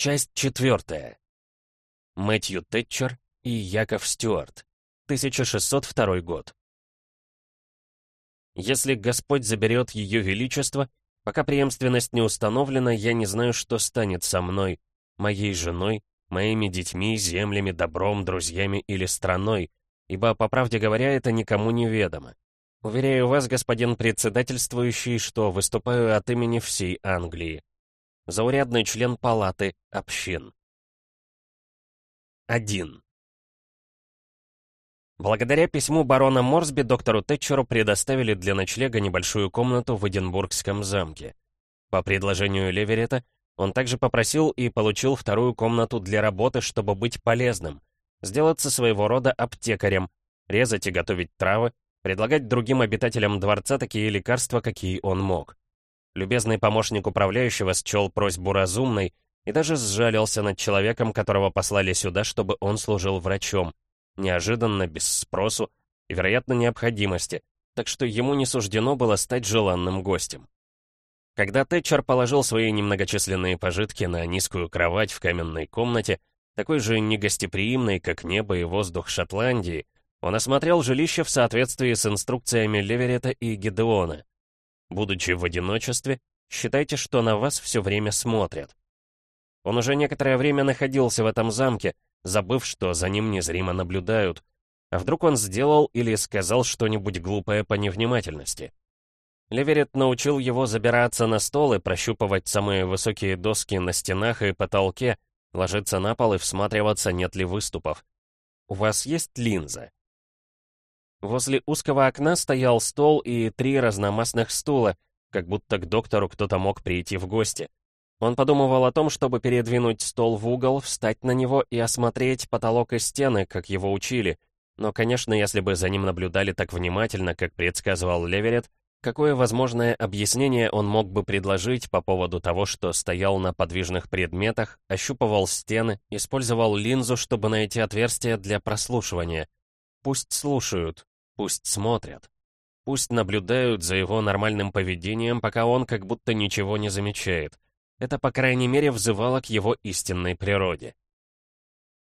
Часть четвертая. Мэтью Тэтчер и Яков Стюарт. 1602 год. Если Господь заберет Ее Величество, пока преемственность не установлена, я не знаю, что станет со мной, моей женой, моими детьми, землями, добром, друзьями или страной, ибо, по правде говоря, это никому не ведомо. Уверяю вас, господин председательствующий, что выступаю от имени всей Англии заурядный член палаты общин. 1. Благодаря письму барона Морсби доктору Тэтчеру предоставили для ночлега небольшую комнату в Эдинбургском замке. По предложению Леверета он также попросил и получил вторую комнату для работы, чтобы быть полезным, сделаться своего рода аптекарем, резать и готовить травы, предлагать другим обитателям дворца такие лекарства, какие он мог. Любезный помощник управляющего счел просьбу разумной и даже сжалился над человеком, которого послали сюда, чтобы он служил врачом. Неожиданно, без спросу и, вероятно, необходимости, так что ему не суждено было стать желанным гостем. Когда Тэтчер положил свои немногочисленные пожитки на низкую кровать в каменной комнате, такой же негостеприимной, как небо и воздух Шотландии, он осмотрел жилище в соответствии с инструкциями Леверета и Гедеона. Будучи в одиночестве, считайте, что на вас все время смотрят. Он уже некоторое время находился в этом замке, забыв, что за ним незримо наблюдают. А вдруг он сделал или сказал что-нибудь глупое по невнимательности? Леверет научил его забираться на стол и прощупывать самые высокие доски на стенах и потолке, ложиться на пол и всматриваться, нет ли выступов. «У вас есть линза?» Возле узкого окна стоял стол и три разномастных стула, как будто к доктору кто-то мог прийти в гости. Он подумывал о том, чтобы передвинуть стол в угол, встать на него и осмотреть потолок и стены, как его учили. Но, конечно, если бы за ним наблюдали так внимательно, как предсказывал Леверет, какое возможное объяснение он мог бы предложить по поводу того, что стоял на подвижных предметах, ощупывал стены, использовал линзу, чтобы найти отверстие для прослушивания? Пусть слушают, Пусть смотрят. Пусть наблюдают за его нормальным поведением, пока он как будто ничего не замечает. Это, по крайней мере, взывало к его истинной природе.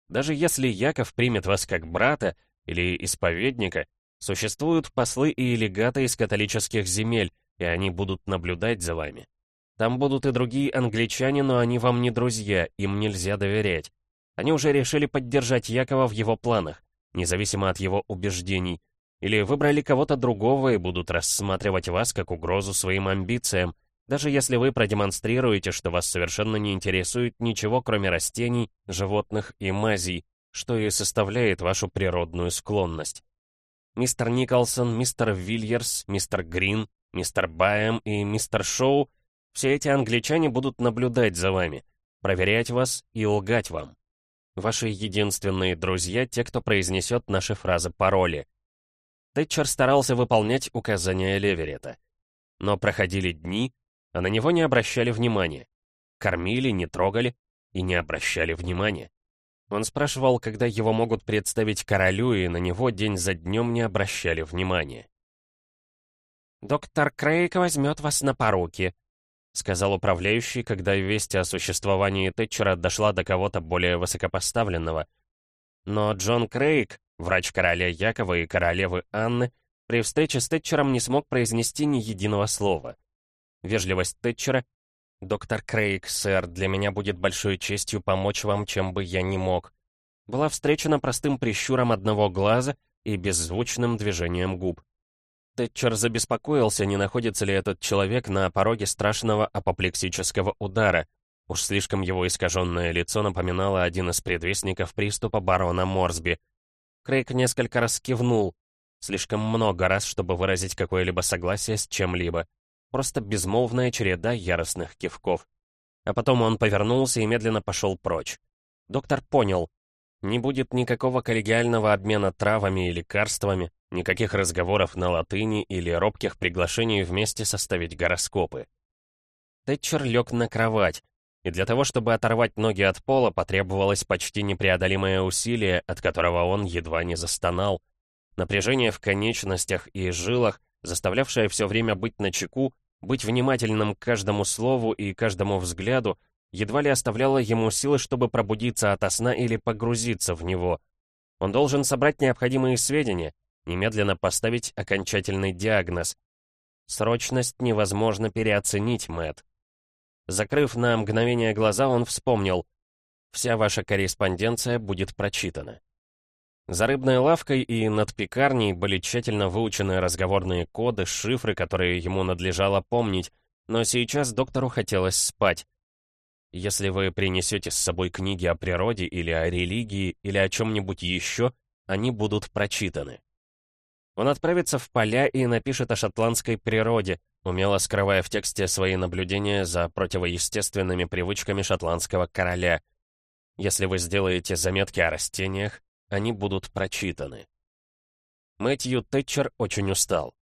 Даже если Яков примет вас как брата или исповедника, существуют послы и легаты из католических земель, и они будут наблюдать за вами. Там будут и другие англичане, но они вам не друзья, им нельзя доверять. Они уже решили поддержать Якова в его планах, независимо от его убеждений, или выбрали кого-то другого и будут рассматривать вас как угрозу своим амбициям, даже если вы продемонстрируете, что вас совершенно не интересует ничего, кроме растений, животных и мазей, что и составляет вашу природную склонность. Мистер Николсон, мистер Вильерс, мистер Грин, мистер Байем и мистер Шоу — все эти англичане будут наблюдать за вами, проверять вас и лгать вам. Ваши единственные друзья — те, кто произнесет наши фразы-пароли — Тэтчер старался выполнять указания Леверета. Но проходили дни, а на него не обращали внимания. Кормили, не трогали и не обращали внимания. Он спрашивал, когда его могут представить королю, и на него день за днем не обращали внимания. «Доктор Крейг возьмет вас на поруки», — сказал управляющий, когда весть о существовании Тэтчера дошла до кого-то более высокопоставленного. Но Джон Крейг Врач короля Якова и королевы Анны при встрече с Тэтчером не смог произнести ни единого слова. Вежливость Тэтчера «Доктор Крейг, сэр, для меня будет большой честью помочь вам, чем бы я ни мог», была встречена простым прищуром одного глаза и беззвучным движением губ. Тэтчер забеспокоился, не находится ли этот человек на пороге страшного апоплексического удара. Уж слишком его искаженное лицо напоминало один из предвестников приступа барона Морсби — Крейг несколько раз кивнул. Слишком много раз, чтобы выразить какое-либо согласие с чем-либо. Просто безмолвная череда яростных кивков. А потом он повернулся и медленно пошел прочь. Доктор понял. Не будет никакого коллегиального обмена травами и лекарствами, никаких разговоров на латыни или робких приглашений вместе составить гороскопы. Тэтчер лег на кровать, и для того, чтобы оторвать ноги от пола, потребовалось почти непреодолимое усилие, от которого он едва не застонал. Напряжение в конечностях и жилах, заставлявшее все время быть начеку, быть внимательным к каждому слову и каждому взгляду, едва ли оставляла ему силы, чтобы пробудиться ото сна или погрузиться в него. Он должен собрать необходимые сведения, немедленно поставить окончательный диагноз. Срочность невозможно переоценить, Мэт. Закрыв на мгновение глаза, он вспомнил. Вся ваша корреспонденция будет прочитана. За рыбной лавкой и над пекарней были тщательно выучены разговорные коды, шифры, которые ему надлежало помнить, но сейчас доктору хотелось спать. Если вы принесете с собой книги о природе или о религии или о чем-нибудь еще, они будут прочитаны. Он отправится в поля и напишет о шотландской природе, умело скрывая в тексте свои наблюдения за противоестественными привычками шотландского короля. Если вы сделаете заметки о растениях, они будут прочитаны. Мэтью Тэтчер очень устал.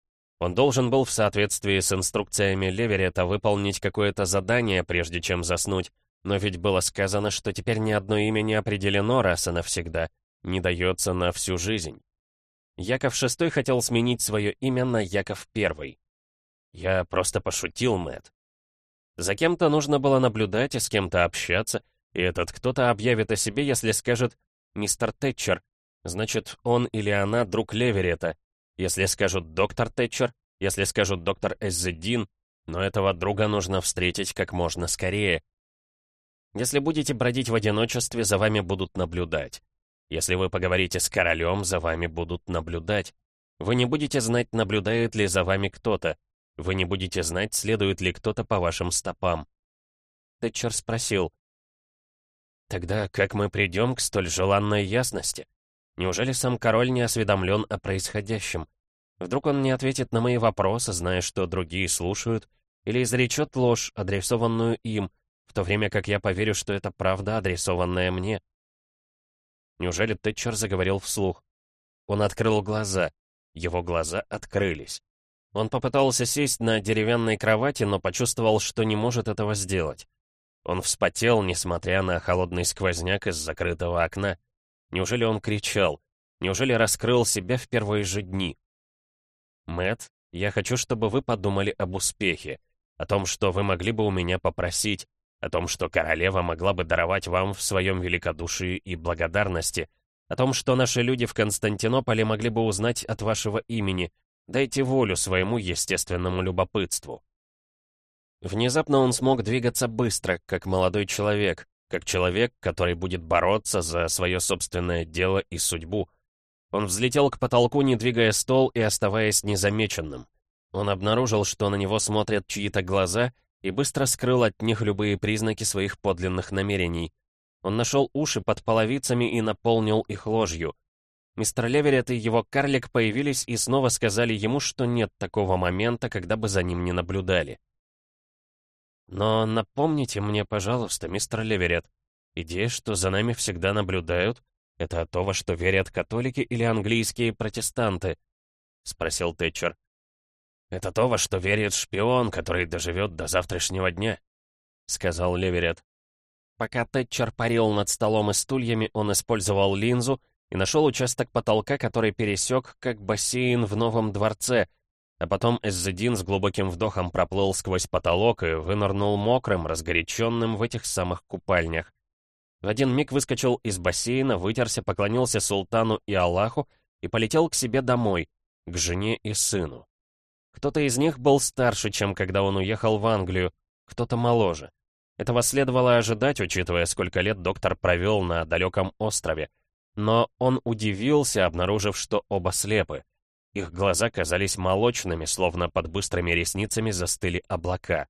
Он должен был в соответствии с инструкциями Леверета выполнить какое-то задание, прежде чем заснуть, но ведь было сказано, что теперь ни одно имя не определено раз и навсегда, не дается на всю жизнь. Яков VI хотел сменить свое имя на Яков I. Я просто пошутил, Мэтт. За кем-то нужно было наблюдать и с кем-то общаться, и этот кто-то объявит о себе, если скажет «Мистер Тэтчер», значит, он или она друг Леверета. Если скажут «Доктор Тэтчер», если скажут «Доктор Эззедин», но этого друга нужно встретить как можно скорее. Если будете бродить в одиночестве, за вами будут наблюдать. Если вы поговорите с королем, за вами будут наблюдать. Вы не будете знать, наблюдает ли за вами кто-то. Вы не будете знать, следует ли кто-то по вашим стопам. Тэтчер спросил. Тогда как мы придем к столь желанной ясности? Неужели сам король не осведомлен о происходящем? Вдруг он не ответит на мои вопросы, зная, что другие слушают, или изречет ложь, адресованную им, в то время как я поверю, что это правда, адресованная мне? Неужели Тэтчер заговорил вслух? Он открыл глаза. Его глаза открылись. Он попытался сесть на деревянной кровати, но почувствовал, что не может этого сделать. Он вспотел, несмотря на холодный сквозняк из закрытого окна. Неужели он кричал? Неужели раскрыл себя в первые же дни? Мэт, я хочу, чтобы вы подумали об успехе, о том, что вы могли бы у меня попросить, о том, что королева могла бы даровать вам в своем великодушии и благодарности, о том, что наши люди в Константинополе могли бы узнать от вашего имени. Дайте волю своему естественному любопытству. Внезапно он смог двигаться быстро, как молодой человек, как человек, который будет бороться за свое собственное дело и судьбу. Он взлетел к потолку, не двигая стол и оставаясь незамеченным. Он обнаружил, что на него смотрят чьи-то глаза — и быстро скрыл от них любые признаки своих подлинных намерений. Он нашел уши под половицами и наполнил их ложью. Мистер Леверет и его карлик появились и снова сказали ему, что нет такого момента, когда бы за ним не наблюдали. «Но напомните мне, пожалуйста, мистер Леверет, идея, что за нами всегда наблюдают, это то, во что верят католики или английские протестанты?» — спросил Тэтчер. «Это то, во что верит шпион, который доживет до завтрашнего дня», — сказал Леверет. Пока Тэтчер парил над столом и стульями, он использовал линзу и нашел участок потолка, который пересек, как бассейн в новом дворце, а потом Эззедин с глубоким вдохом проплыл сквозь потолок и вынырнул мокрым, разгоряченным в этих самых купальнях. В один миг выскочил из бассейна, вытерся, поклонился султану и Аллаху и полетел к себе домой, к жене и сыну. Кто-то из них был старше, чем когда он уехал в Англию, кто-то моложе. Этого следовало ожидать, учитывая, сколько лет доктор провел на далеком острове. Но он удивился, обнаружив, что оба слепы. Их глаза казались молочными, словно под быстрыми ресницами застыли облака.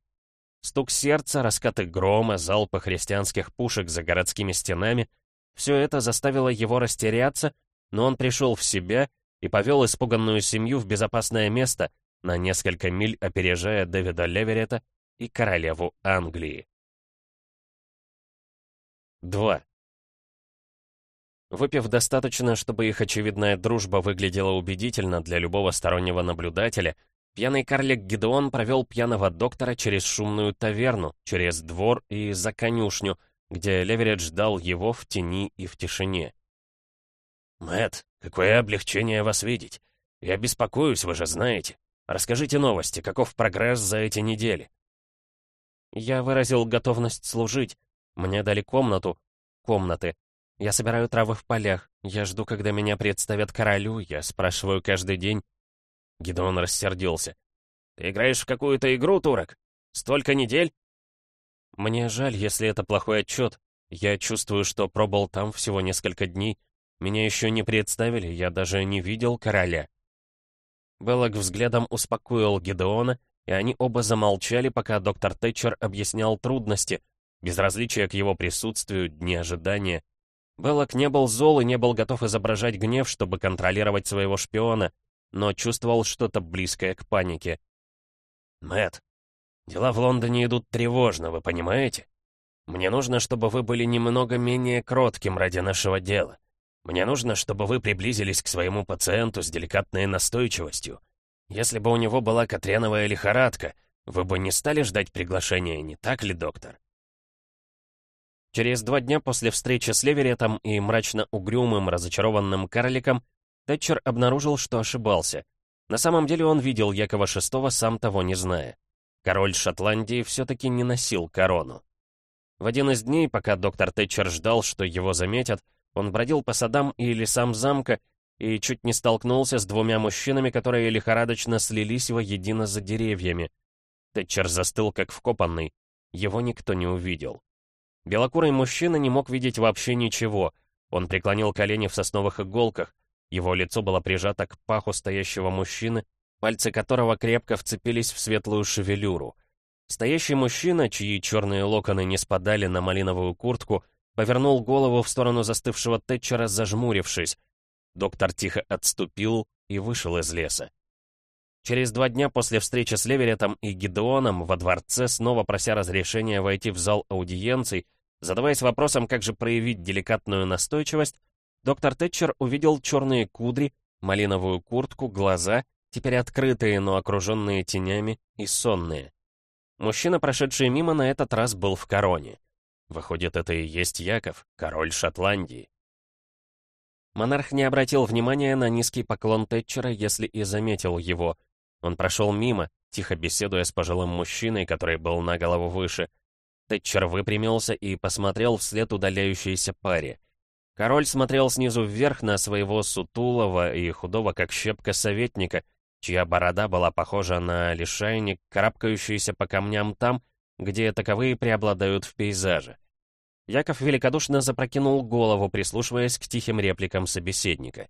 Стук сердца, раскаты грома, залпы христианских пушек за городскими стенами — все это заставило его растеряться, но он пришел в себя и повел испуганную семью в безопасное место, на несколько миль опережая Дэвида Леверета и королеву Англии. 2. Выпив достаточно, чтобы их очевидная дружба выглядела убедительно для любого стороннего наблюдателя, пьяный карлик Гидеон провел пьяного доктора через шумную таверну, через двор и за конюшню, где Леверет ждал его в тени и в тишине. Мэт, какое облегчение вас видеть! Я беспокоюсь, вы же знаете. Расскажите новости, каков прогресс за эти недели?» Я выразил готовность служить, Мне дали комнату. Комнаты. Я собираю травы в полях. Я жду, когда меня представят королю. Я спрашиваю каждый день. Гидеон рассердился. «Ты играешь в какую-то игру, турок? Столько недель?» «Мне жаль, если это плохой отчет. Я чувствую, что пробыл там всего несколько дней. Меня еще не представили, я даже не видел короля». Беллок взглядом успокоил Гидеона, и они оба замолчали, пока доктор Тэтчер объяснял трудности, безразличие к его присутствию, дни ожидания. Беллок не был зол и не был готов изображать гнев, чтобы контролировать своего шпиона, но чувствовал что-то близкое к панике. Мэт, дела в Лондоне идут тревожно, вы понимаете? Мне нужно, чтобы вы были немного менее кротким ради нашего дела. Мне нужно, чтобы вы приблизились к своему пациенту с деликатной настойчивостью. Если бы у него была катреновая лихорадка, вы бы не стали ждать приглашения, не так ли, доктор? Через два дня после встречи с Леверетом и мрачно-угрюмым, разочарованным карликом, Тэтчер обнаружил, что ошибался. На самом деле он видел Якова VI, сам того не зная. Король Шотландии все-таки не носил корону. В один из дней, пока доктор Тэтчер ждал, что его заметят, он бродил по садам и лесам замка и чуть не столкнулся с двумя мужчинами, которые лихорадочно слились воедино за деревьями. Тэтчер застыл как вкопанный. Его никто не увидел. Белокурый мужчина не мог видеть вообще ничего. Он преклонил колени в сосновых иголках, его лицо было прижато к паху стоящего мужчины, пальцы которого крепко вцепились в светлую шевелюру. Стоящий мужчина, чьи черные локоны не спадали на малиновую куртку, повернул голову в сторону застывшего Тэтчера, зажмурившись. Доктор тихо отступил и вышел из леса. Через два дня после встречи с Леверетом и Гидеоном во дворце, снова прося разрешения войти в зал аудиенций, задаваясь вопросом, как же проявить деликатную настойчивость, Доктор Тэтчер увидел черные кудри, малиновую куртку, глаза, теперь открытые, но окруженные тенями и сонные. Мужчина, прошедший мимо, на этот раз был в короне. Выходит, это и есть Яков, король Шотландии. Монарх не обратил внимания на низкий поклон Тэтчера, если и заметил его. Он прошел мимо, тихо беседуя с пожилым мужчиной, который был на голову выше. Тэтчер выпрямился и посмотрел вслед удаляющейся паре. Король смотрел снизу вверх на своего сутулого и худого как щепка советника, чья борода была похожа на лишайник, карабкающийся по камням там, где таковые преобладают в пейзаже. Яков великодушно запрокинул голову, прислушиваясь к тихим репликам собеседника.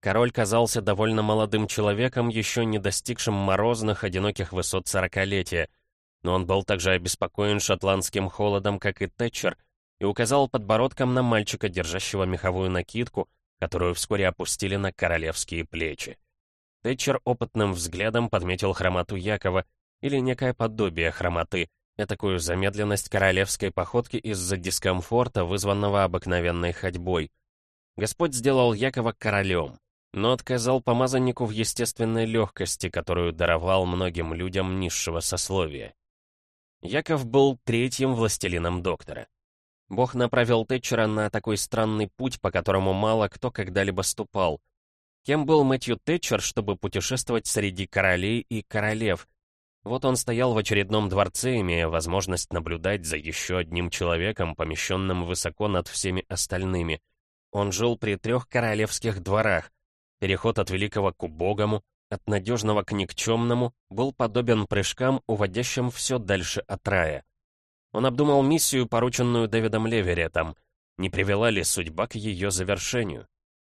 Король казался довольно молодым человеком, еще не достигшим морозных, одиноких высот сорокалетия, но он был также обеспокоен шотландским холодом, как и Тэтчер — и указал подбородком на мальчика, держащего меховую накидку, которую вскоре опустили на королевские плечи. Тэтчер опытным взглядом подметил хромоту Якова, или некое подобие хромоты, такую замедленность королевской походки из-за дискомфорта, вызванного обыкновенной ходьбой. Господь сделал Якова королем, но отказал помазаннику в естественной легкости, которую даровал многим людям низшего сословия. Яков был третьим властелином доктора. Бог направил Тэтчера на такой странный путь, по которому мало кто когда-либо ступал. Кем был Мэтью Тэтчер, чтобы путешествовать среди королей и королев? Вот он стоял в очередном дворце, имея возможность наблюдать за еще одним человеком, помещенным высоко над всеми остальными. Он жил при трех королевских дворах. Переход от великого к убогому, от надежного к никчемному, был подобен прыжкам, уводящим все дальше от рая. Он обдумал миссию, порученную Дэвидом Леверетом. Не привела ли судьба к ее завершению?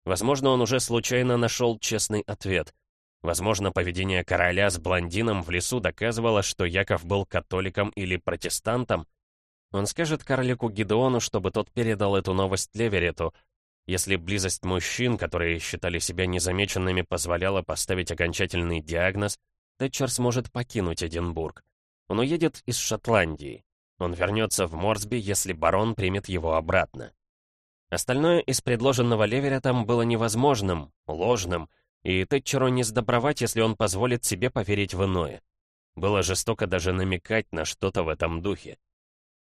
Возможно, он уже случайно нашел честный ответ. Возможно, поведение короля с блондином в лесу доказывало, что Яков был католиком или протестантом. Он скажет карлику Гидеону, чтобы тот передал эту новость Леверету. Если близость мужчин, которые считали себя незамеченными, позволяла поставить окончательный диагноз, Тэтчер сможет покинуть Эдинбург. Он уедет из Шотландии. Он вернется в Морсби, если барон примет его обратно. Остальное из предложенного Леверетом было невозможным, ложным, и Тэтчеру не сдобровать, если он позволит себе поверить в иное. Было жестоко даже намекать на что-то в этом духе.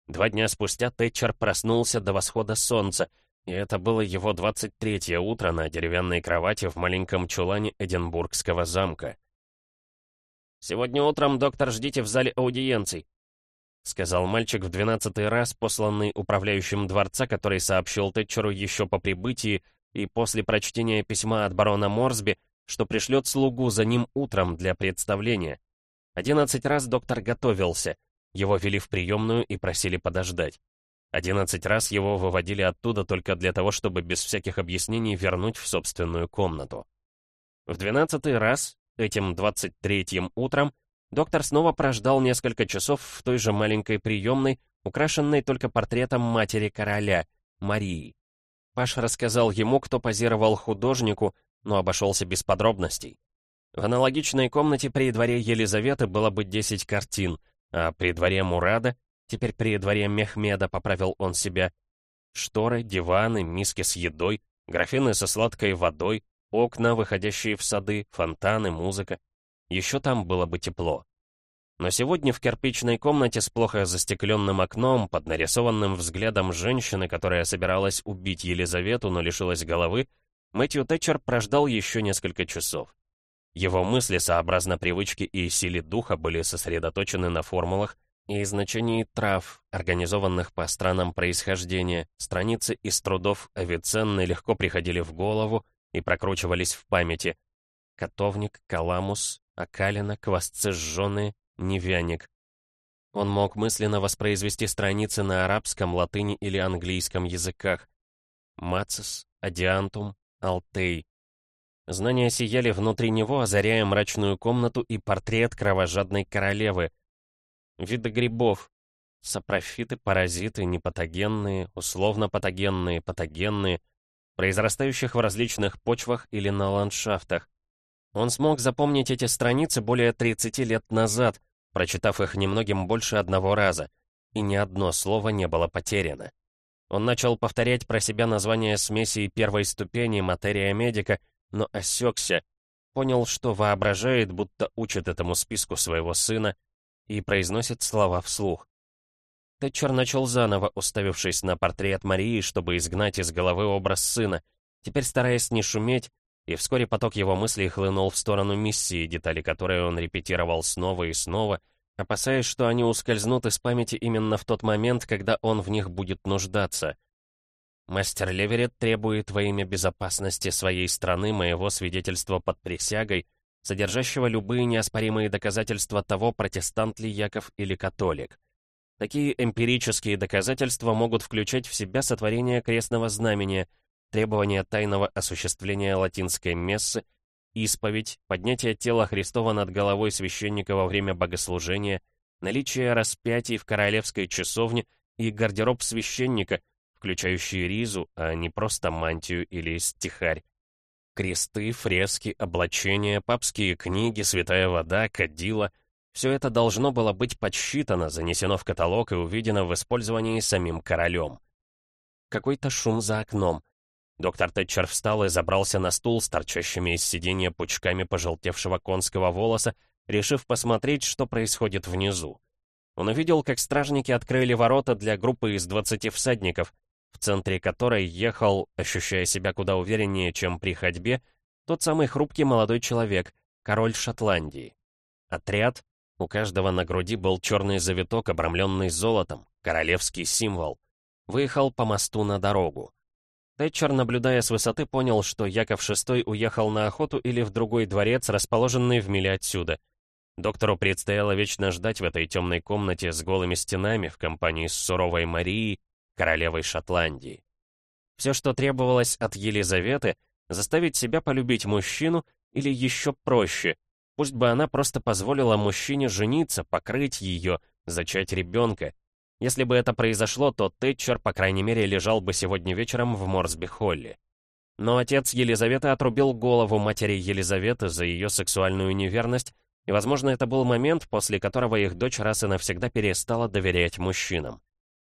Два дня спустя Тэтчер проснулся до восхода солнца, и это было его 23-е утро на деревянной кровати в маленьком чулане Эдинбургского замка. «Сегодня утром, доктор, ждите в зале аудиенций», — сказал мальчик в двенадцатый раз, посланный управляющим дворца, который сообщил Тэтчеру еще по прибытии и после прочтения письма от барона Морсби, что пришлет слугу за ним утром для представления. Одиннадцать раз доктор готовился, его вели в приемную и просили подождать. Одиннадцать раз его выводили оттуда только для того, чтобы без всяких объяснений вернуть в собственную комнату. В двенадцатый раз, этим двадцать третьим утром, доктор снова прождал несколько часов в той же маленькой приемной, украшенной только портретом матери короля, Марии. Паш рассказал ему, кто позировал художнику, но обошелся без подробностей. В аналогичной комнате при дворе Елизаветы было бы 10 картин, а при дворе Мурада Теперь при дворе Мехмеда поправил он себя. Шторы, диваны, миски с едой, графины со сладкой водой, окна, выходящие в сады, фонтаны, музыка. Еще там было бы тепло. Но сегодня в кирпичной комнате с плохо застекленным окном, под нарисованным взглядом женщины, которая собиралась убить Елизавету, но лишилась головы, Мэтью Тэтчер прождал еще несколько часов. Его мысли, сообразно привычке и силе духа, были сосредоточены на формулах, и значении трав, организованных по странам происхождения, страницы из трудов Авиценны легко приходили в голову и прокручивались в памяти. Котовник, каламус, окалина, квасцы жженые, невяник. Он мог мысленно воспроизвести страницы на арабском, латыни или английском языках. Мацис, Адиантум, Алтей. Знания сияли внутри него, озаряя мрачную комнату и портрет кровожадной королевы, Виды грибов. Сапрофиты, паразиты, непатогенные, условно-патогенные, патогенные, произрастающих в различных почвах или на ландшафтах. Он смог запомнить эти страницы более 30 лет назад, прочитав их немногим больше одного раза, и ни одно слово не было потеряно. Он начал повторять про себя название смеси первой ступени материя медика, но осекся, понял, что воображает, будто учит этому списку своего сына, и произносит слова вслух. Тэтчер начал заново, уставившись на портрет Марии, чтобы изгнать из головы образ сына, теперь стараясь не шуметь, и вскоре поток его мыслей хлынул в сторону миссии, детали которой он репетировал снова и снова, опасаясь, что они ускользнут из памяти именно в тот момент, когда он в них будет нуждаться. Мастер Леверет требует во имя безопасности своей страны моего свидетельства под присягой, содержащего любые неоспоримые доказательства того, протестант ли Яков или католик. Такие эмпирические доказательства могут включать в себя сотворение крестного знамения, требование тайного осуществления латинской мессы, исповедь, поднятие тела Христова над головой священника во время богослужения, наличие распятий в королевской часовне и гардероб священника, включающий ризу, а не просто мантию или стихарь, Кресты, фрески, облачения, папские книги, святая вода, кадила — все это должно было быть подсчитано, занесено в каталог и увидено в использовании самим королем. Какой-то шум за окном. Доктор Тэтчер встал и забрался на стул с торчащими из сиденья пучками пожелтевшего конского волоса, решив посмотреть, что происходит внизу. Он увидел, как стражники открыли ворота для группы из 20 всадников — в центре которой ехал, ощущая себя куда увереннее, чем при ходьбе, тот самый хрупкий молодой человек, король Шотландии. Отряд, у каждого на груди был черный завиток, обрамленный золотом, королевский символ. Выехал по мосту на дорогу. Тэтчер, наблюдая с высоты, понял, что Яков VI уехал на охоту или в другой дворец, расположенный в миле отсюда. Доктору предстояло вечно ждать в этой темной комнате с голыми стенами в компании с суровой Марией королевой Шотландии. Все, что требовалось от Елизаветы, заставить себя полюбить мужчину или еще проще, пусть бы она просто позволила мужчине жениться, покрыть ее, зачать ребенка. Если бы это произошло, то Тэтчер, по крайней мере, лежал бы сегодня вечером в Морсби-Холле. Но отец Елизаветы отрубил голову матери Елизаветы за ее сексуальную неверность, и, возможно, это был момент, после которого их дочь раз и навсегда перестала доверять мужчинам.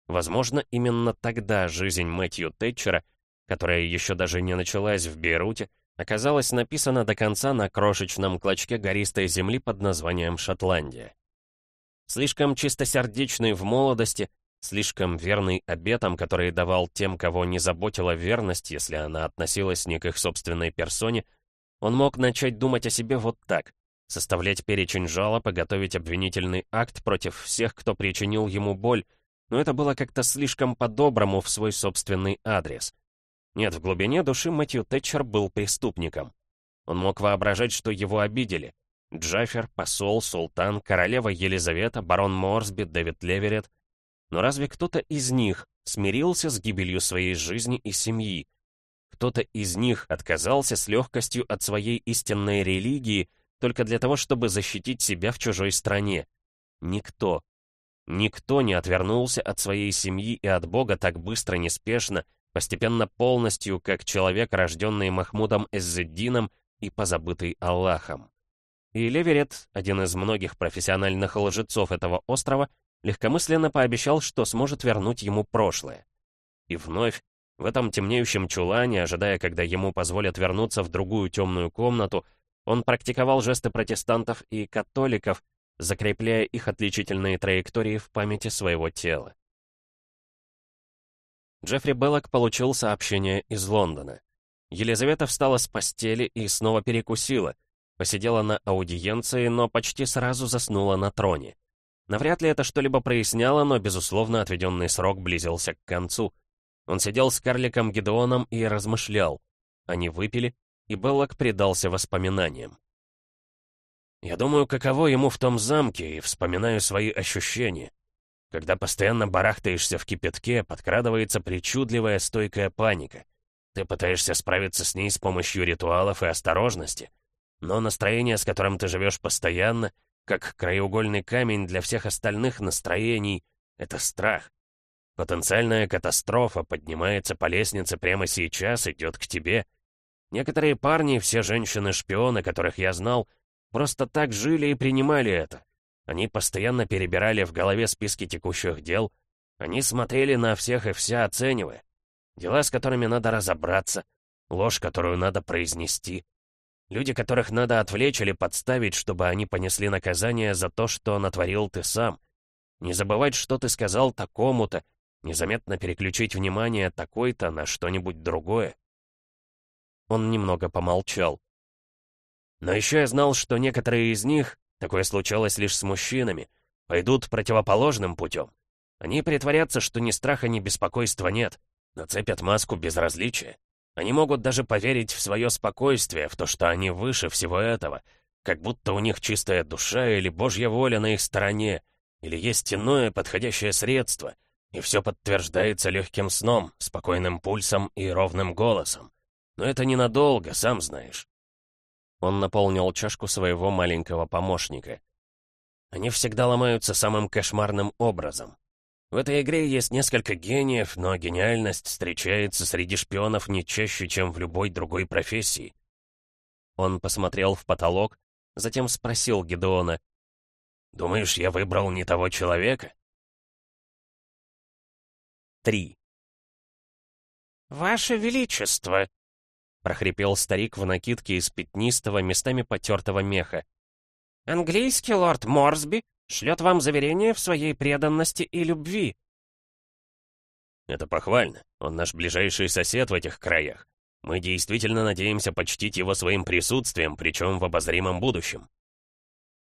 Возможно, именно тогда жизнь Мэтью Тэтчера, которая еще даже не началась в Бейруте, оказалась написана до конца на крошечном клочке гористой земли под названием Шотландия. Слишком чистосердечный в молодости, слишком верный обетам, которые давал тем, кого не заботила верность, если она относилась не к их собственной персоне, он мог начать думать о себе вот так, составлять перечень жалоб и готовить обвинительный акт против всех, кто причинил ему боль, но это было как-то слишком по-доброму в свой собственный адрес. Нет, в глубине души Мэтью Тэтчер был преступником. Он мог воображать, что его обидели. Джаффер, посол, султан, королева Елизавета, барон Морсби, Дэвид Леверет. Но разве кто-то из них смирился с гибелью своей жизни и семьи? Кто-то из них отказался с легкостью от своей истинной религии только для того, чтобы защитить себя в чужой стране? Никто. Никто не отвернулся от своей семьи и от Бога так быстро, неспешно, постепенно полностью, как человек, рожденный Махмудом Эззеддином и позабытый Аллахом. И Леверет, один из многих профессиональных лжецов этого острова, легкомысленно пообещал, что сможет вернуть ему прошлое. И вновь, в этом темнеющем чулане, ожидая, когда ему позволят вернуться в другую темную комнату, он практиковал жесты протестантов и католиков, закрепляя их отличительные траектории в памяти своего тела. Джеффри Беллок получил сообщение из Лондона. Елизавета встала с постели и снова перекусила, Посидела на аудиенции, но почти сразу заснула на троне. Навряд ли это что-либо проясняло, но, безусловно, отведенный срок близился к концу. Он сидел с карликом Гедеоном и размышлял. Они выпили, и Беллок предался воспоминаниям. «Я думаю, каково ему в том замке, и вспоминаю свои ощущения. Когда постоянно барахтаешься в кипятке, подкрадывается причудливая стойкая паника. Ты пытаешься справиться с ней с помощью ритуалов и осторожности — но настроение, с которым ты живешь постоянно, как краеугольный камень для всех остальных настроений, — это страх. Потенциальная катастрофа поднимается по лестнице прямо сейчас, идет к тебе. Некоторые парни, все женщины-шпионы, которых я знал, просто так жили и принимали это. Они постоянно перебирали в голове списки текущих дел. Они смотрели на всех и вся, оценивая. Дела, с которыми надо разобраться, ложь, которую надо произнести. Люди, которых надо отвлечь или подставить, чтобы они понесли наказание за то, что натворил ты сам. Не забывать, что ты сказал такому-то, незаметно переключить внимание такой-то на что-нибудь другое. Он немного помолчал. Но еще я знал, что некоторые из них, такое случалось лишь с мужчинами, пойдут противоположным путем. Они притворятся, что ни страха, ни беспокойства нет, нацепят маску безразличия. Они могут даже поверить в свое спокойствие, в то, что они выше всего этого, как будто у них чистая душа или божья воля на их стороне, или есть иное подходящее средство, и все подтверждается легким сном, спокойным пульсом и ровным голосом. Но это ненадолго, сам знаешь. Он наполнил чашку своего маленького помощника. Они всегда ломаются самым кошмарным образом. В этой игре есть несколько гениев, но гениальность встречается среди шпионов не чаще, чем в любой другой профессии. Он посмотрел в потолок, затем спросил Гедеона. «Думаешь, я выбрал не того человека?» Три. «Ваше Величество!» — прохрипел старик в накидке из пятнистого, местами потертого меха. «Английский лорд Морсби шлет вам заверение в своей преданности и любви». «Это похвально. Он наш ближайший сосед в этих краях. Мы действительно надеемся почтить его своим присутствием, причем в обозримом будущем».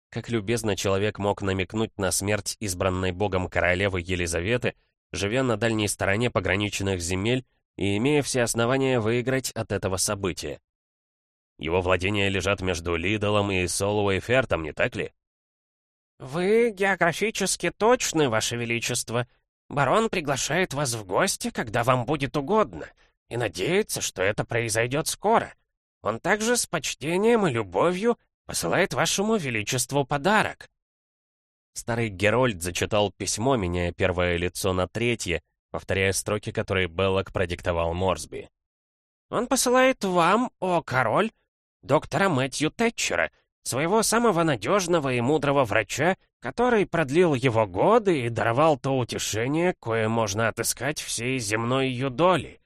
Как любезно человек мог намекнуть на смерть избранной богом королевы Елизаветы, живя на дальней стороне пограничных земель и имея все основания выиграть от этого события. Его владения лежат между Лидолом и Солуэйфертом, не так ли? «Вы географически точны, Ваше Величество. Барон приглашает вас в гости, когда вам будет угодно, и надеется, что это произойдет скоро. Он также с почтением и любовью посылает Вашему Величеству подарок». Старый Герольд зачитал письмо, меняя первое лицо на третье, повторяя строки, которые Беллок продиктовал Морсби. «Он посылает вам, о король, доктора Мэтью Тэтчера, своего самого надежного и мудрого врача, который продлил его годы и даровал то утешение, кое можно отыскать всей земной ее доли.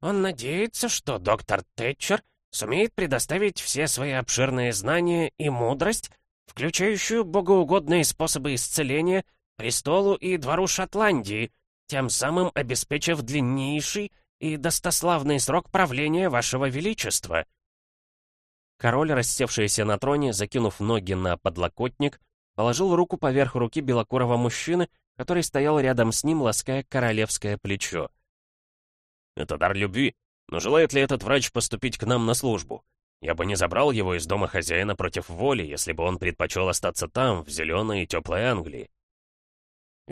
Он надеется, что доктор Тэтчер сумеет предоставить все свои обширные знания и мудрость, включающую богоугодные способы исцеления, престолу и двору Шотландии, тем самым обеспечив длиннейший и достославный срок правления вашего величества. Король, рассевшийся на троне, закинув ноги на подлокотник, положил руку поверх руки белокурого мужчины, который стоял рядом с ним, лаская королевское плечо. «Это дар любви, но желает ли этот врач поступить к нам на службу? Я бы не забрал его из дома хозяина против воли, если бы он предпочел остаться там, в зеленой и теплой Англии».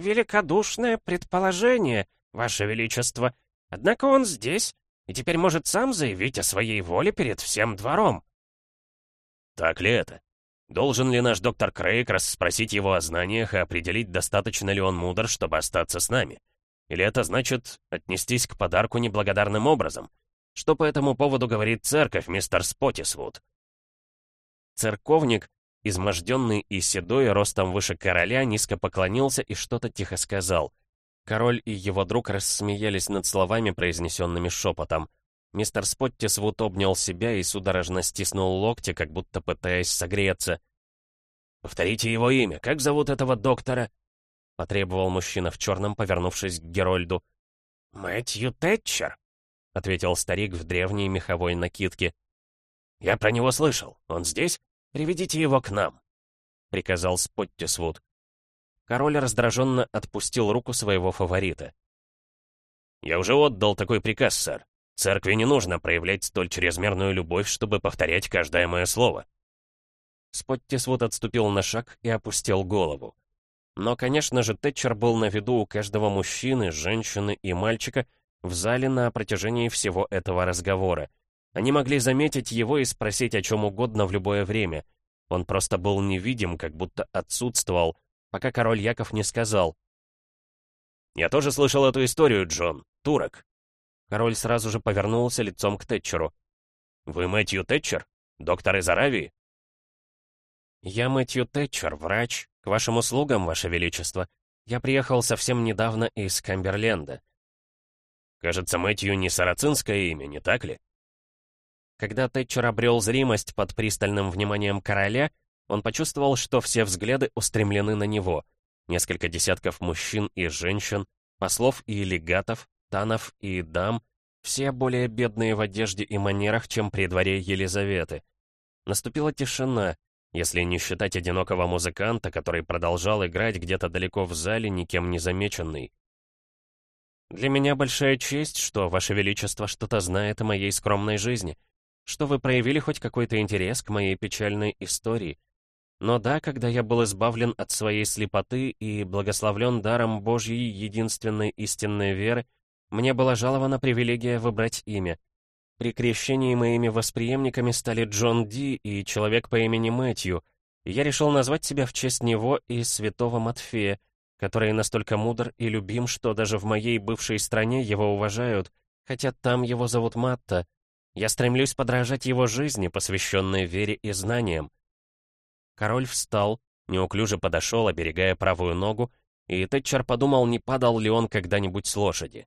«Великодушное предположение, Ваше Величество. Однако он здесь, и теперь может сам заявить о своей воле перед всем двором». Так ли это? Должен ли наш доктор Крейг расспросить его о знаниях и определить, достаточно ли он мудр, чтобы остаться с нами? Или это значит отнестись к подарку неблагодарным образом? Что по этому поводу говорит церковь, мистер Спотисвуд? Церковник, изможденный и седой, ростом выше короля, низко поклонился и что-то тихо сказал. Король и его друг рассмеялись над словами, произнесенными шепотом. Мистер Споттисвуд обнял себя и судорожно стиснул локти, как будто пытаясь согреться. «Повторите его имя. Как зовут этого доктора?» — потребовал мужчина в черном, повернувшись к Герольду. «Мэтью Тэтчер», — ответил старик в древней меховой накидке. «Я про него слышал. Он здесь? Приведите его к нам», — приказал Споттисвуд. Король раздраженно отпустил руку своего фаворита. «Я уже отдал такой приказ, сэр. Церкви не нужно проявлять столь чрезмерную любовь, чтобы повторять каждое мое слово. Споттисвуд отступил на шаг и опустил голову. Но, конечно же, Тэтчер был на виду у каждого мужчины, женщины и мальчика в зале на протяжении всего этого разговора. Они могли заметить его и спросить о чем угодно в любое время. Он просто был невидим, как будто отсутствовал, пока король Яков не сказал. «Я тоже слышал эту историю, Джон. Турок. Король сразу же повернулся лицом к Тэтчеру. «Вы Мэтью Тэтчер? Доктор из Аравии?» «Я Мэтью Тэтчер, врач. К вашим услугам, ваше величество. Я приехал совсем недавно из Камберленда». «Кажется, Мэтью не сарацинское имя, не так ли?» Когда Тэтчер обрел зримость под пристальным вниманием короля, он почувствовал, что все взгляды устремлены на него. Несколько десятков мужчин и женщин, послов и легатов, танов и дам, все более бедные в одежде и манерах, чем при дворе Елизаветы. Наступила тишина, если не считать одинокого музыканта, который продолжал играть где-то далеко в зале, никем не замеченный. «Для меня большая честь, что Ваше Величество что-то знает о моей скромной жизни, что вы проявили хоть какой-то интерес к моей печальной истории. Но да, когда я был избавлен от своей слепоты и благословлен даром Божьей единственной истинной веры, мне была жалована привилегия выбрать имя. При крещении моими восприемниками стали Джон Ди и человек по имени Мэтью, и я решил назвать себя в честь него и святого Матфея, который настолько мудр и любим, что даже в моей бывшей стране его уважают, хотя там его зовут Матта. Я стремлюсь подражать его жизни, посвященной вере и знаниям. Король встал, неуклюже подошел, оберегая правую ногу, и Тэтчер подумал, не падал ли он когда-нибудь с лошади.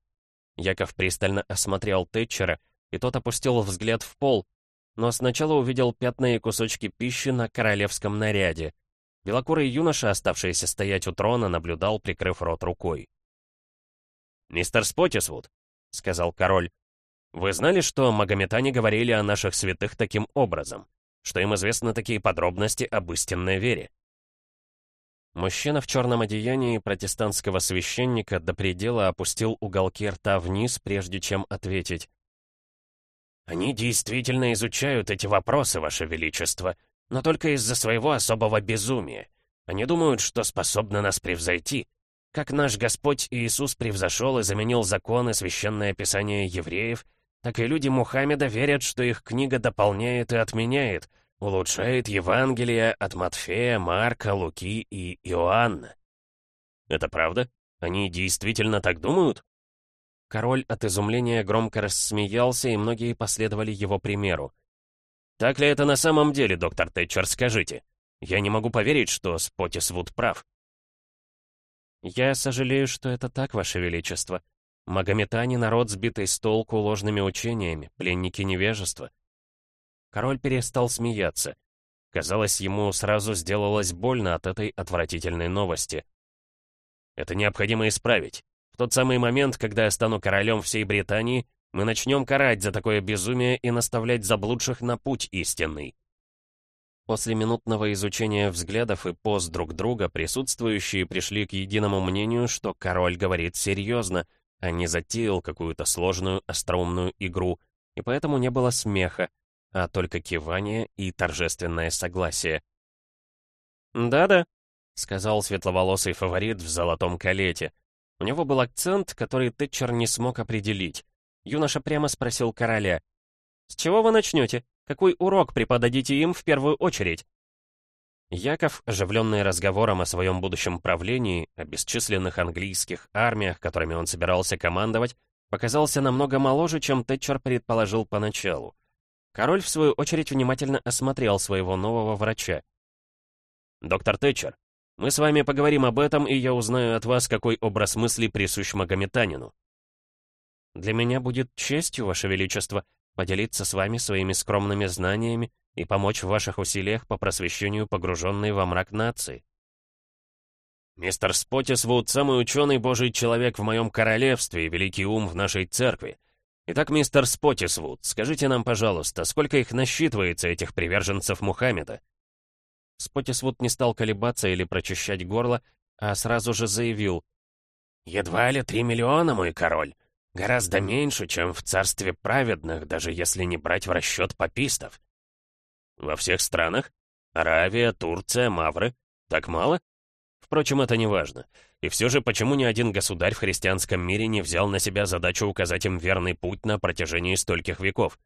Яков пристально осмотрел Тэтчера, и тот опустил взгляд в пол, но сначала увидел пятна и кусочки пищи на королевском наряде. Белокурый юноша, оставшийся стоять у трона, наблюдал, прикрыв рот рукой. «Мистер Спотисвуд», — сказал король, — «вы знали, что магометане говорили о наших святых таким образом, что им известны такие подробности об истинной вере?» Мужчина в черном одеянии протестантского священника до предела опустил уголки рта вниз, прежде чем ответить. «Они действительно изучают эти вопросы, Ваше Величество, но только из-за своего особого безумия. Они думают, что способны нас превзойти. Как наш Господь Иисус превзошел и заменил законы священное писание евреев, так и люди Мухаммеда верят, что их книга дополняет и отменяет — улучшает Евангелие от Матфея, Марка, Луки и Иоанна. Это правда? Они действительно так думают? Король от изумления громко рассмеялся, и многие последовали его примеру. «Так ли это на самом деле, доктор Тэтчер, скажите? Я не могу поверить, что Спотисвуд прав». «Я сожалею, что это так, Ваше Величество. Магометане — народ, сбитый с толку ложными учениями, пленники невежества. Король перестал смеяться. Казалось, ему сразу сделалось больно от этой отвратительной новости. «Это необходимо исправить. В тот самый момент, когда я стану королем всей Британии, мы начнем карать за такое безумие и наставлять заблудших на путь истинный. После минутного изучения взглядов и поз друг друга присутствующие пришли к единому мнению, что король говорит серьезно, а не затеял какую-то сложную остроумную игру, и поэтому не было смеха, а только кивание и торжественное согласие. «Да-да», — сказал светловолосый фаворит в золотом калете. У него был акцент, который Тэтчер не смог определить. Юноша прямо спросил короля. «С чего вы начнете? Какой урок преподадите им в первую очередь?» Яков, оживленный разговором о своем будущем правлении, о бесчисленных английских армиях, которыми он собирался командовать, показался намного моложе, чем Тэтчер предположил поначалу. Король, в свою очередь, внимательно осмотрел своего нового врача. «Доктор Тэтчер, мы с вами поговорим об этом, и я узнаю от вас, какой образ мысли присущ магометанину». «Для меня будет честью, Ваше Величество, поделиться с вами своими скромными знаниями и помочь в ваших усилиях по просвещению погруженной во мрак нации. «Мистер Спотисвуд — самый ученый божий человек в моем королевстве и великий ум в нашей церкви. Итак, мистер Спотисвуд, скажите нам, пожалуйста, сколько их насчитывается, этих приверженцев Мухаммеда?» Спотисвуд не стал колебаться или прочищать горло, а сразу же заявил. «Едва ли три миллиона, мой король. Гораздо меньше, чем в царстве праведных, даже если не брать в расчет папистов. Во всех странах? Аравия, Турция, Мавры? Так мало? Впрочем, это не важно. И все же, почему ни один государь в христианском мире не взял на себя задачу указать им верный путь на протяжении стольких веков?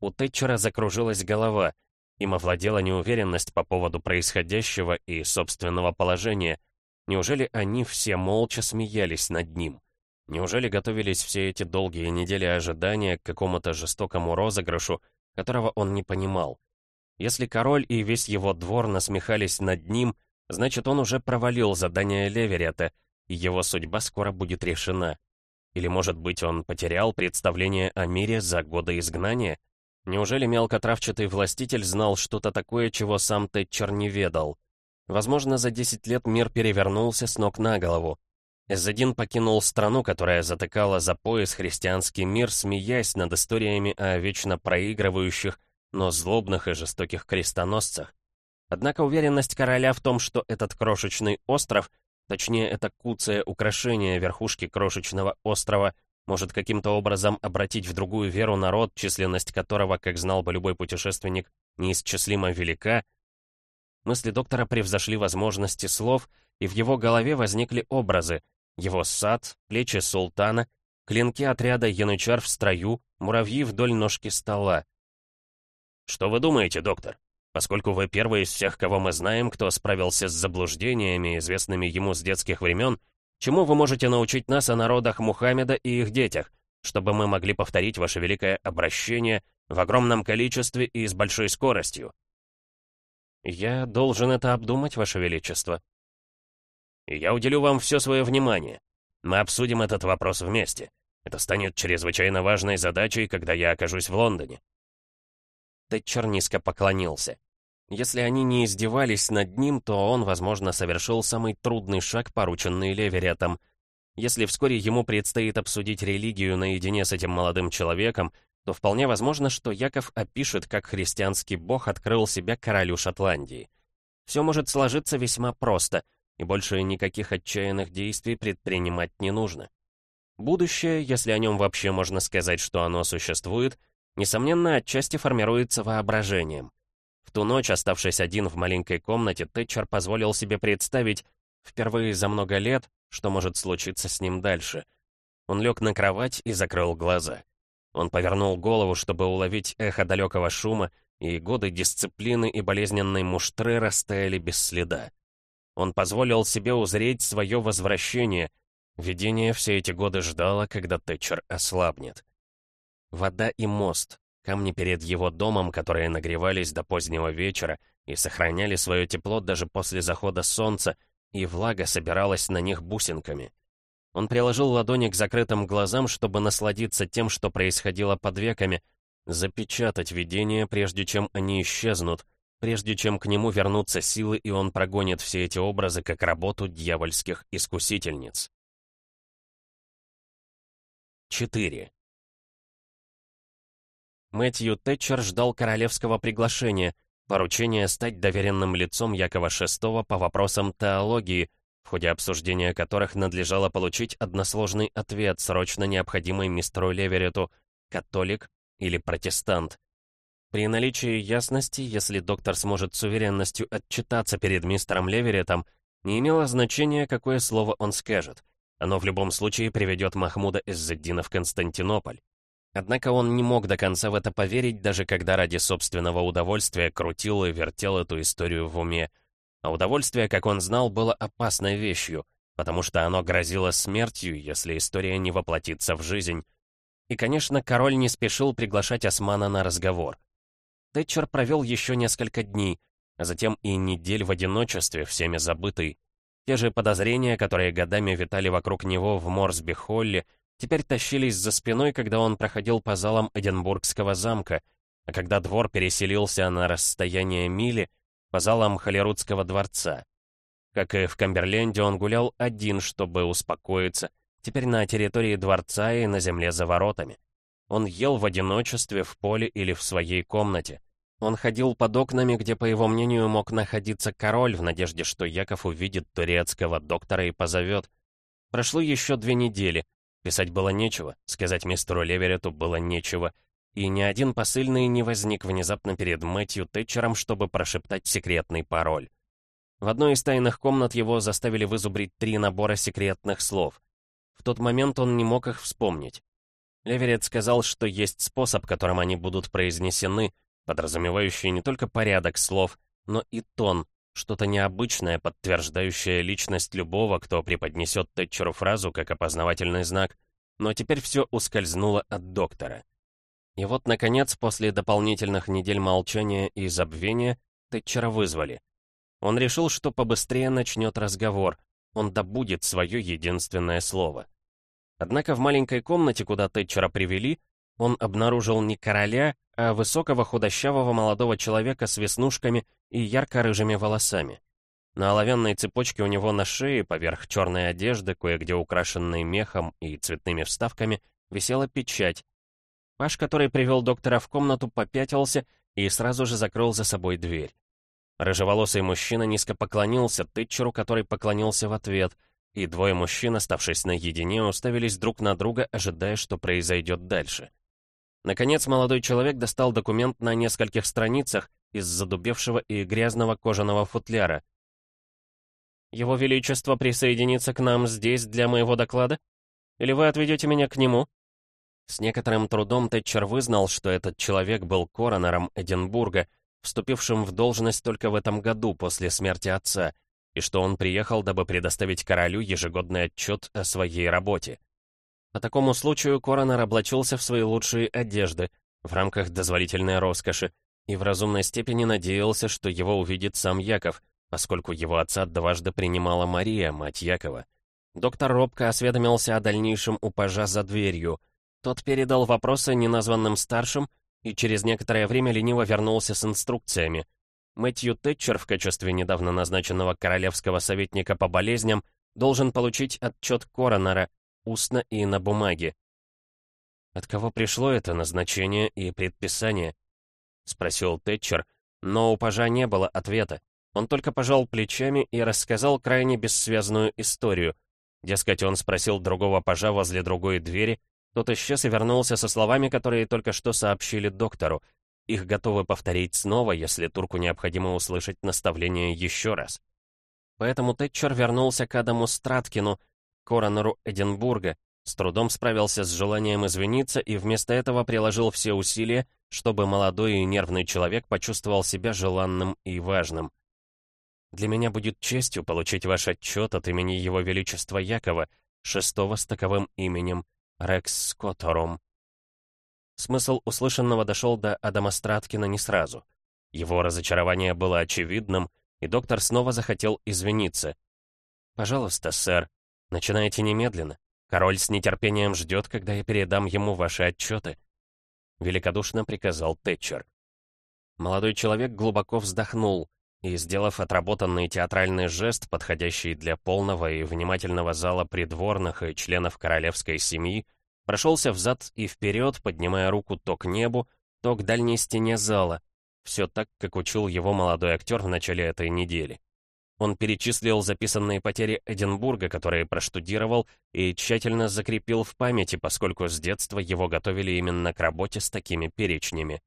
У Тэтчера закружилась голова, им овладела неуверенность по поводу происходящего и собственного положения. Неужели они все молча смеялись над ним? Неужели готовились все эти долгие недели ожидания к какому-то жестокому розыгрышу, которого он не понимал? Если король и весь его двор насмехались над ним, значит, он уже провалил задание Леверета, и его судьба скоро будет решена. Или, может быть, он потерял представление о мире за годы изгнания? Неужели мелкотравчатый властитель знал что-то такое, чего сам Тэтчер не ведал? Возможно, за 10 лет мир перевернулся с ног на голову, Эзедин покинул страну, которая затыкала за пояс христианский мир, смеясь над историями о вечно проигрывающих, но злобных и жестоких крестоносцах. Однако уверенность короля в том, что этот крошечный остров, точнее это куцое украшение верхушки крошечного острова, может каким-то образом обратить в другую веру народ, численность которого, как знал бы любой путешественник, неисчислимо велика, мысли доктора превзошли возможности слов, и в его голове возникли образы — его сад, плечи султана, клинки отряда янычар в строю, муравьи вдоль ножки стола. «Что вы думаете, доктор? Поскольку вы первый из всех, кого мы знаем, кто справился с заблуждениями, известными ему с детских времен, чему вы можете научить нас о народах Мухаммеда и их детях, чтобы мы могли повторить ваше великое обращение в огромном количестве и с большой скоростью?» «Я должен это обдумать, ваше величество», и я уделю вам все свое внимание. Мы обсудим этот вопрос вместе. Это станет чрезвычайно важной задачей, когда я окажусь в Лондоне». Тэтчер низко поклонился. Если они не издевались над ним, то он, возможно, совершил самый трудный шаг, порученный Леверетом. Если вскоре ему предстоит обсудить религию наедине с этим молодым человеком, то вполне возможно, что Яков опишет, как христианский бог открыл себя королю Шотландии. Все может сложиться весьма просто — и больше никаких отчаянных действий предпринимать не нужно. Будущее, если о нем вообще можно сказать, что оно существует, несомненно, отчасти формируется воображением. В ту ночь, оставшись один в маленькой комнате, Тэтчер позволил себе представить, впервые за много лет, что может случиться с ним дальше. Он лег на кровать и закрыл глаза. Он повернул голову, чтобы уловить эхо далекого шума, и годы дисциплины и болезненной муштры растаяли без следа. Он позволил себе узреть свое возвращение. Видение все эти годы ждало, когда Тэтчер ослабнет. Вода и мост, камни перед его домом, которые нагревались до позднего вечера и сохраняли свое тепло даже после захода солнца, и влага собиралась на них бусинками. Он приложил ладони к закрытым глазам, чтобы насладиться тем, что происходило под веками, запечатать видение, прежде чем они исчезнут, прежде чем к нему вернутся силы, и он прогонит все эти образы как работу дьявольских искусительниц. 4. Мэтью Тэтчер ждал королевского приглашения, Поручение стать доверенным лицом Якова VI по вопросам теологии, в ходе обсуждения которых надлежало получить односложный ответ, срочно необходимый мистеру Леверету, католик или протестант. При наличии ясности, если доктор сможет с уверенностью отчитаться перед мистером Леверетом, не имело значения, какое слово он скажет. Оно в любом случае приведет Махмуда Иззеддина в Константинополь. Однако он не мог до конца в это поверить, даже когда ради собственного удовольствия крутил и вертел эту историю в уме. А удовольствие, как он знал, было опасной вещью, потому что оно грозило смертью, если история не воплотится в жизнь. И, конечно, король не спешил приглашать Османа на разговор. Тэтчер провел еще несколько дней, а затем и недель в одиночестве, всеми забытый. Те же подозрения, которые годами витали вокруг него в Морсби-Холле, теперь тащились за спиной, когда он проходил по залам Эдинбургского замка, а когда двор переселился на расстояние мили, по залам Холерудского дворца. Как и в Камберленде, он гулял один, чтобы успокоиться, теперь на территории дворца и на земле за воротами. Он ел в одиночестве, в поле или в своей комнате. Он ходил под окнами, где, по его мнению, мог находиться король, в надежде, что Яков увидит турецкого доктора и позовет. Прошло еще две недели. Писать было нечего, сказать мистеру Леверету было нечего, и ни один посыльный не возник внезапно перед Мэтью Тэтчером, чтобы прошептать секретный пароль. В одной из тайных комнат его заставили вызубрить три набора секретных слов. В тот момент он не мог их вспомнить. Леверет сказал, что есть способ, которым они будут произнесены, подразумевающий не только порядок слов, но и тон, что-то необычное, подтверждающее личность любого, кто преподнесет Тэтчеру фразу как опознавательный знак, но теперь все ускользнуло от доктора. И вот, наконец, после дополнительных недель молчания и забвения, Тэтчера вызвали. Он решил, что побыстрее начнет разговор, он добудет свое единственное слово. Однако в маленькой комнате, куда Тэтчера привели, он обнаружил не короля, а высокого худощавого молодого человека с веснушками и ярко-рыжими волосами. На оловянной цепочке у него на шее, поверх черной одежды, кое-где украшенной мехом и цветными вставками, висела печать, Паш, который привел доктора в комнату, попятился и сразу же закрыл за собой дверь. Рыжеволосый мужчина низко поклонился Тытчеру, который поклонился в ответ, и двое мужчин, оставшись наедине, уставились друг на друга, ожидая, что произойдет дальше. Наконец, молодой человек достал документ на нескольких страницах из задубевшего и грязного кожаного футляра. «Его Величество присоединится к нам здесь для моего доклада? Или вы отведете меня к нему?» С некоторым трудом Тэтчер вызнал, что этот человек был коронером Эдинбурга, вступившим в должность только в этом году после смерти отца, и что он приехал, дабы предоставить королю ежегодный отчет о своей работе. По такому случаю коронер облачился в свои лучшие одежды, в рамках дозволительной роскоши, и в разумной степени надеялся, что его увидит сам Яков, поскольку его отца дважды принимала Мария, мать Якова. Доктор робко осведомился о дальнейшем у пажа за дверью — тот передал вопросы неназванным старшим и через некоторое время лениво вернулся с инструкциями. Мэтью Тэтчер в качестве недавно назначенного королевского советника по болезням должен получить отчет коронера, устно и на бумаге. «От кого пришло это назначение и предписание?» — спросил Тэтчер, но у пажа не было ответа. Он только пожал плечами и рассказал крайне бессвязную историю. Дескать, он спросил другого пажа возле другой двери, тот исчез и вернулся со словами, которые только что сообщили доктору. Их готовы повторить снова, если турку необходимо услышать наставление еще раз. Поэтому Тэтчер вернулся к Адаму Страткину, коронеру Эдинбурга, с трудом справился с желанием извиниться и вместо этого приложил все усилия, чтобы молодой и нервный человек почувствовал себя желанным и важным. «Для меня будет честью получить ваш отчет от имени Его Величества Якова, шестого с таковым именем, Рекс Скоттором. Смысл услышанного дошел до Адама Страткина не сразу. Его разочарование было очевидным, и доктор снова захотел извиниться. «Пожалуйста, сэр, начинайте немедленно. Король с нетерпением ждет, когда я передам ему ваши отчеты», — великодушно приказал Тэтчер. Молодой человек глубоко вздохнул и, сделав отработанный театральный жест, подходящий для полного и внимательного зала придворных и членов королевской семьи, прошелся взад и вперед, поднимая руку то к небу, то к дальней стене зала, Все так, как учил его молодой актер в начале этой недели. Он перечислил записанные потери Эдинбурга, которые проштудировал, и тщательно закрепил в памяти, поскольку с детства его готовили именно к работе с такими перечнями.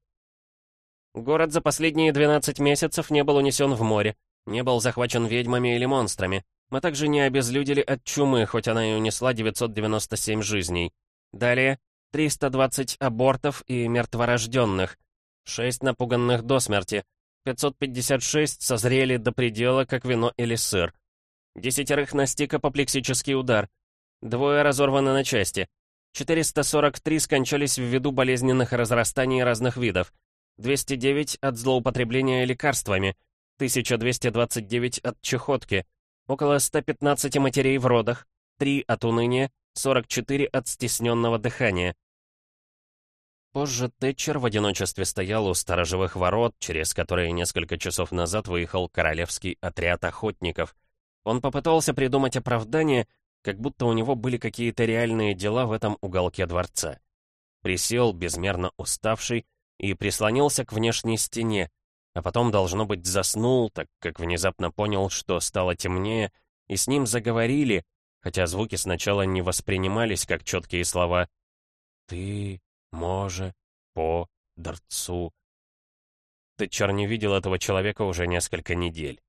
Город за последние 12 месяцев не был унесен в море, не был захвачен ведьмами или монстрами. Мы также не обезлюдили от чумы, хоть она и унесла 997 жизней. Далее 320 абортов и мертворожденных, 6 напуганных до смерти, 556 созрели до предела, как вино или сыр. Десятерых настиг апоплексический удар. Двое разорваны на части. 443 скончались ввиду болезненных разрастаний разных видов. 209 от злоупотребления лекарствами. 1229 от чехотки. Около 115 матерей в родах. 3 от уныния. 44 от стесненного дыхания. Позже Тэтчер в одиночестве стоял у сторожевых ворот, через которые несколько часов назад выехал королевский отряд охотников. Он попытался придумать оправдание, как будто у него были какие-то реальные дела в этом уголке дворца. Присел, безмерно уставший, и прислонился к внешней стене, а потом, должно быть, заснул, так как внезапно понял, что стало темнее, и с ним заговорили, хотя звуки сначала не воспринимались как четкие слова. «Ты Може, по, дорцу. Тэтчер не видел этого человека уже несколько недель.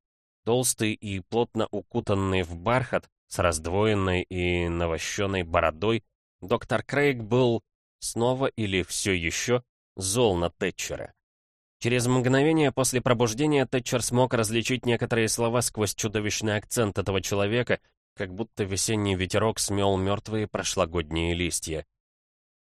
Толстый и плотно укутанный в бархат, с раздвоенной и навощенной бородой, доктор Крейг был снова или все еще зол на Тэтчера. Через мгновение после пробуждения Тэтчер смог различить некоторые слова сквозь чудовищный акцент этого человека, как будто весенний ветерок смел мертвые прошлогодние листья.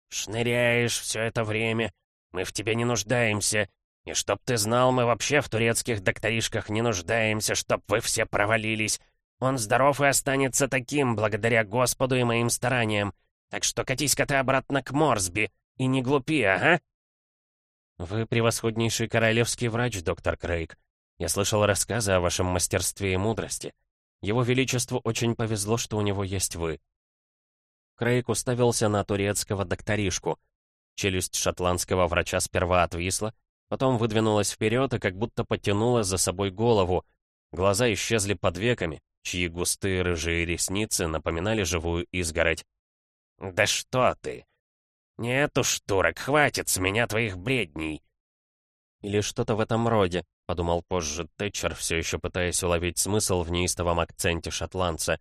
«Шныряешь все это время. Мы в тебе не нуждаемся. И чтоб ты знал, мы вообще в турецких докторишках не нуждаемся, чтоб вы все провалились. Он здоров и останется таким, благодаря Господу и моим стараниям. Так что катись-ка ты обратно к Морсби. И не глупи, ага?» «Вы превосходнейший королевский врач, доктор Крейг. Я слышал рассказы о вашем мастерстве и мудрости. Его Величеству очень повезло, что у него есть вы. Крейг уставился на турецкого докторишку. Челюсть шотландского врача сперва отвисла, потом выдвинулась вперед и как будто потянула за собой голову. Глаза исчезли под веками, чьи густые рыжие ресницы напоминали живую изгородь. «Да что ты! Нет уж, турок, хватит с меня твоих бредней!» «Или что-то в этом роде», — подумал позже Тэтчер, все еще пытаясь уловить смысл в неистовом акценте шотландца.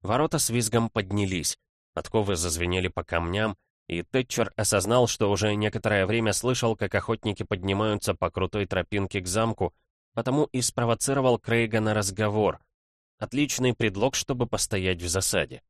Ворота с визгом поднялись. Подковы зазвенели по камням, и Тэтчер осознал, что уже некоторое время слышал, как охотники поднимаются по крутой тропинке к замку, потому и спровоцировал Крейга на разговор. Отличный предлог, чтобы постоять в засаде.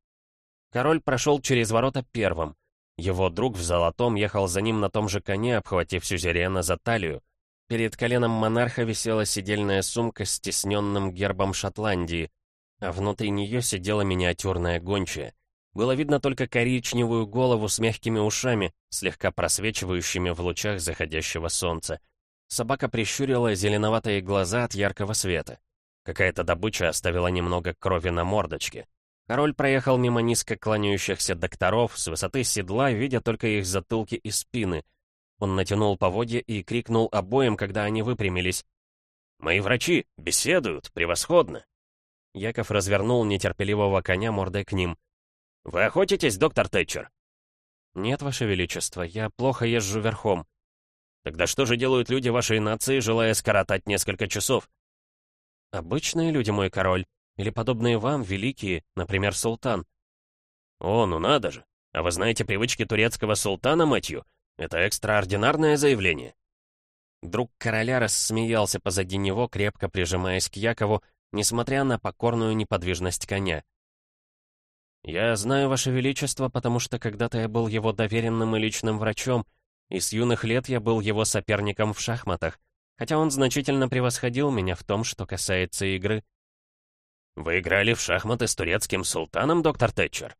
Король прошел через ворота первым. Его друг в золотом ехал за ним на том же коне, обхватив сюзерена за талию. Перед коленом монарха висела сидельная сумка с стесненным гербом Шотландии, а внутри нее сидела миниатюрная гончая — было видно только коричневую голову с мягкими ушами, слегка просвечивающими в лучах заходящего солнца. Собака прищурила зеленоватые глаза от яркого света. Какая-то добыча оставила немного крови на мордочке. Король проехал мимо низко кланяющихся докторов с высоты седла, видя только их затылки и спины. Он натянул поводья и крикнул обоим, когда они выпрямились. «Мои врачи беседуют, превосходно!» Яков развернул нетерпеливого коня мордой к ним. «Вы охотитесь, доктор Тэтчер?» «Нет, Ваше Величество, я плохо езжу верхом». «Тогда что же делают люди вашей нации, желая скоротать несколько часов?» «Обычные люди, мой король, или подобные вам, великие, например, султан». «О, ну надо же! А вы знаете привычки турецкого султана, Мэтью? Это экстраординарное заявление». Друг короля рассмеялся позади него, крепко прижимаясь к Якову, несмотря на покорную неподвижность коня. «Я знаю, Ваше Величество, потому что когда-то я был его доверенным и личным врачом, и с юных лет я был его соперником в шахматах, хотя он значительно превосходил меня в том, что касается игры». «Вы играли в шахматы с турецким султаном, доктор Тэтчер?»